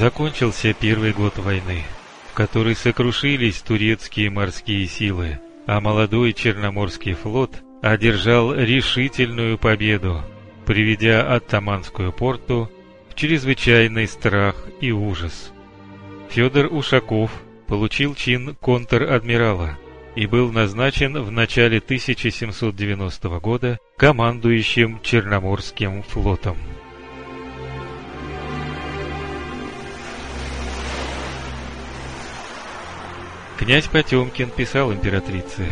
Закончился первый год войны, в который сокрушились турецкие морские силы, а молодой Черноморский флот одержал решительную победу, приведя Оттаманскую порту в чрезвычайный страх и ужас. Федор Ушаков получил чин контр-адмирала и был назначен в начале 1790 года командующим Черноморским флотом. Князь Потемкин писал императрице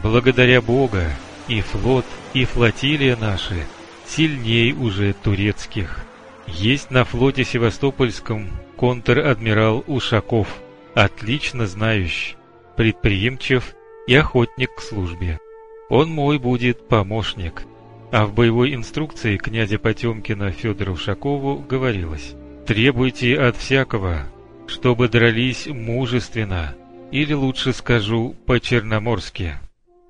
«Благодаря Бога и флот, и флотилия наши сильней уже турецких. Есть на флоте Севастопольском контр-адмирал Ушаков, отлично знающий, предприимчив и охотник к службе. Он мой будет помощник». А в боевой инструкции князя Потемкина Федору Ушакову говорилось «Требуйте от всякого, чтобы дрались мужественно, или лучше скажу по-черноморски,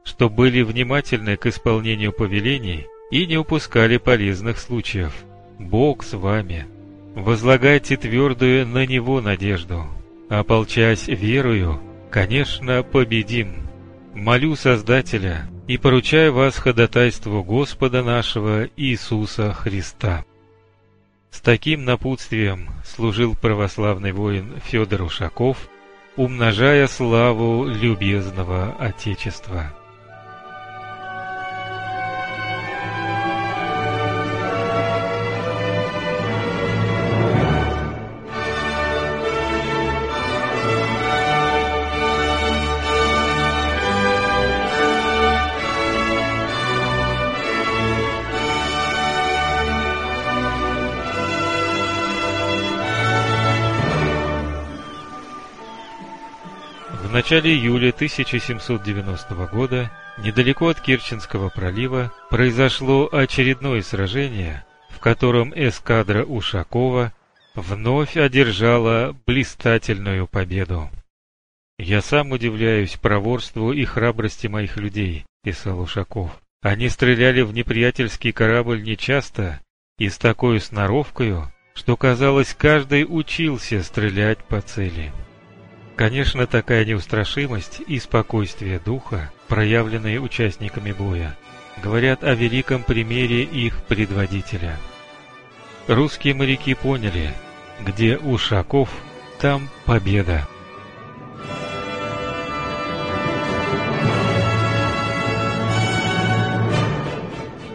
что были внимательны к исполнению повелений и не упускали полезных случаев. Бог с вами. Возлагайте твердую на Него надежду. Ополчась верою, конечно, победим. Молю Создателя и поручаю вас ходатайству Господа нашего Иисуса Христа. С таким напутствием служил православный воин Федор Ушаков, умножая славу любезного Отечества. В начале июля 1790 года, недалеко от Керченского пролива, произошло очередное сражение, в котором эскадра Ушакова вновь одержала блистательную победу. «Я сам удивляюсь проворству и храбрости моих людей», — писал Ушаков. «Они стреляли в неприятельский корабль нечасто и с такой сноровкою, что, казалось, каждый учился стрелять по цели». Конечно, такая неустрашимость и спокойствие духа, проявленные участниками боя, говорят о великом примере их предводителя. Русские моряки поняли, где Ушаков, там победа.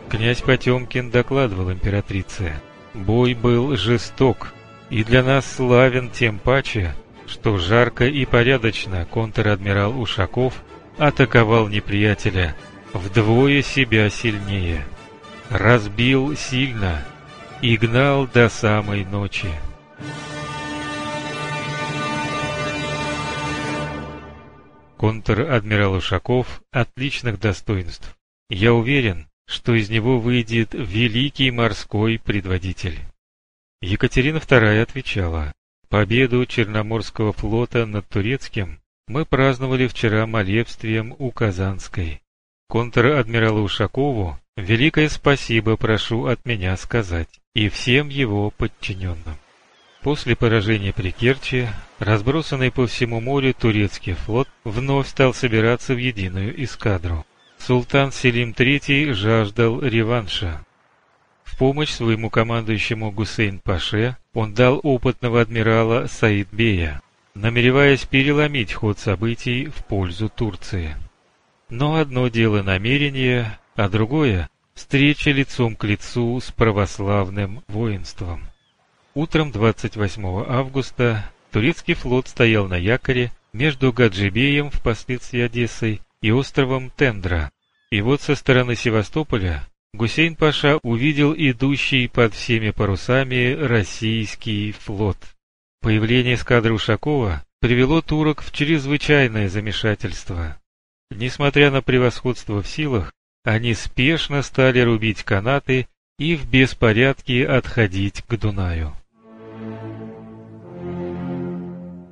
Князь Потемкин докладывал императрице. Бой был жесток, и для нас славен тем паче, что жарко и порядочно контр-адмирал Ушаков атаковал неприятеля вдвое себя сильнее, разбил сильно и гнал до самой ночи. Контр-адмирал Ушаков отличных достоинств. Я уверен, что из него выйдет великий морской предводитель. Екатерина II отвечала, Победу Черноморского флота над турецким мы праздновали вчера молебствием у Казанской. Контр-адмиралу Ушакову великое спасибо прошу от меня сказать и всем его подчиненным. После поражения при Керчи, разбросанный по всему морю турецкий флот вновь стал собираться в единую эскадру. Султан Селим III жаждал реванша. Помощь своему командующему Гусейн-Паше он дал опытного адмирала Саид-Бея, намереваясь переломить ход событий в пользу Турции. Но одно дело намерение, а другое – встреча лицом к лицу с православным воинством. Утром 28 августа турецкий флот стоял на якоре между Гаджибеем, впоследствии Одессой, и островом Тендра. И вот со стороны Севастополя Гусейн-паша увидел идущий под всеми парусами российский флот. Появление эскадры Ушакова привело турок в чрезвычайное замешательство. Несмотря на превосходство в силах, они спешно стали рубить канаты и в беспорядке отходить к Дунаю.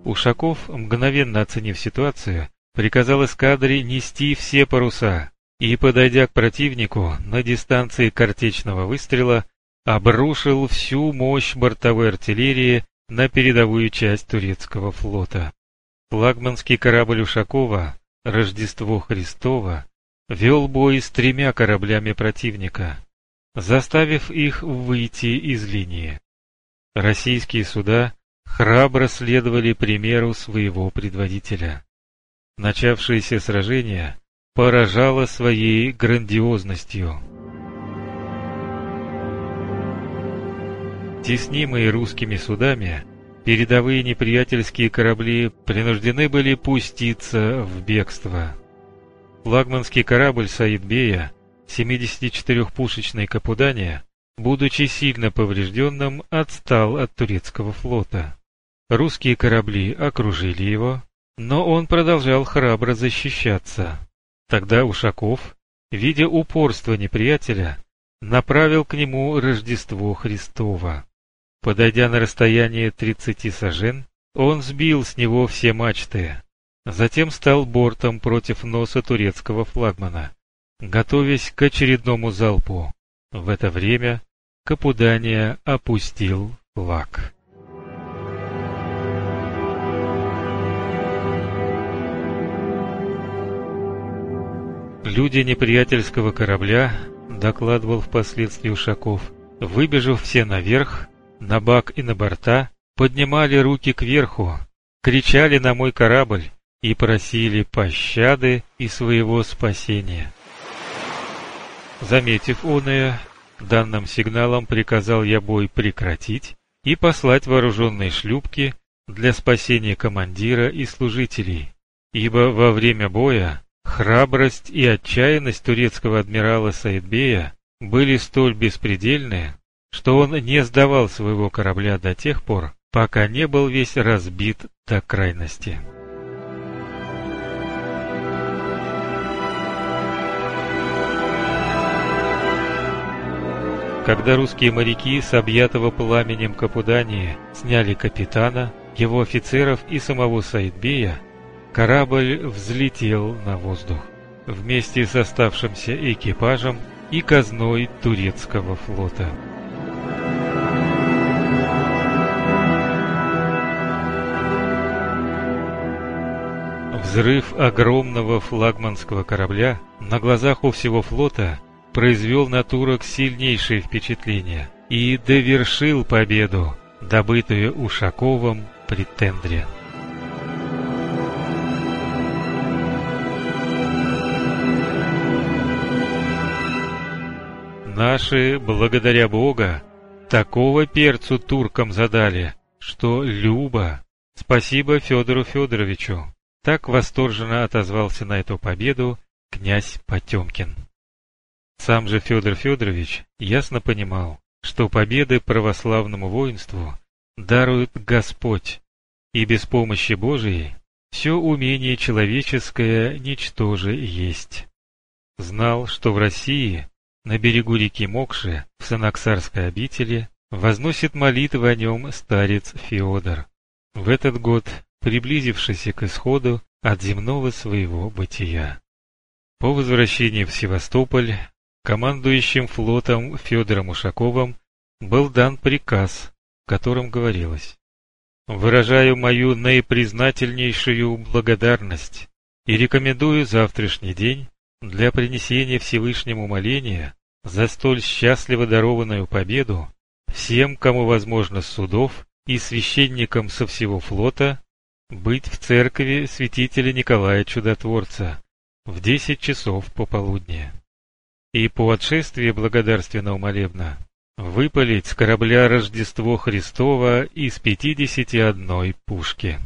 Ушаков, мгновенно оценив ситуацию, приказал эскадре нести все паруса, и, подойдя к противнику на дистанции картечного выстрела, обрушил всю мощь бортовой артиллерии на передовую часть турецкого флота. Флагманский корабль Ушакова «Рождество Христово» вел бой с тремя кораблями противника, заставив их выйти из линии. Российские суда храбро следовали примеру своего предводителя. Начавшееся сражение поражало своей грандиозностью. Теснимые русскими судами, передовые неприятельские корабли принуждены были пуститься в бегство. Флагманский корабль Саидбея, 74-пушечной Капудания, будучи сильно поврежденным, отстал от турецкого флота. Русские корабли окружили его, но он продолжал храбро защищаться. Тогда Ушаков, видя упорство неприятеля, направил к нему Рождество Христово. Подойдя на расстояние тридцати сажен, он сбил с него все мачты, затем стал бортом против носа турецкого флагмана, готовясь к очередному залпу. В это время Капудания опустил флаг. Люди неприятельского корабля, докладывал впоследствии Ушаков, выбежав все наверх, на бак и на борта, поднимали руки кверху, кричали на мой корабль и просили пощады и своего спасения. Заметив оное, данным сигналом приказал я бой прекратить и послать вооруженные шлюпки для спасения командира и служителей, ибо во время боя Храбрость и отчаянность турецкого адмирала Саидбея были столь беспредельны, что он не сдавал своего корабля до тех пор, пока не был весь разбит до крайности. Когда русские моряки с объятого пламенем Капудании сняли капитана, его офицеров и самого Саидбея, Корабль взлетел на воздух вместе с оставшимся экипажем и казной турецкого флота. Взрыв огромного флагманского корабля на глазах у всего флота произвел на турок сильнейшее впечатление и довершил победу, добытую Ушаковым при тендре. Наши, благодаря Бога, такого перцу туркам задали, что Люба. Спасибо Федору Федоровичу. Так восторженно отозвался на эту победу князь Потемкин. Сам же Федор Федорович ясно понимал, что победы православному воинству дарует Господь, и без помощи Божией все умение человеческое ничтоже есть. Знал, что в России на берегу реки Мокши, в Санаксарской обители, возносит молитвы о нем старец Феодор. В этот год приблизившийся к исходу от земного своего бытия. По возвращении в Севастополь командующим флотом Федором Ушаковым был дан приказ, в котором говорилось «Выражаю мою наипризнательнейшую благодарность и рекомендую завтрашний день для принесения Всевышнему моления за столь счастливо дарованную победу всем, кому возможно с судов и священникам со всего флота быть в церкви святителя Николая Чудотворца в десять часов пополудни. И по отшествии благодарственного молебна выпалить с корабля Рождество Христово из пятидесяти одной пушки.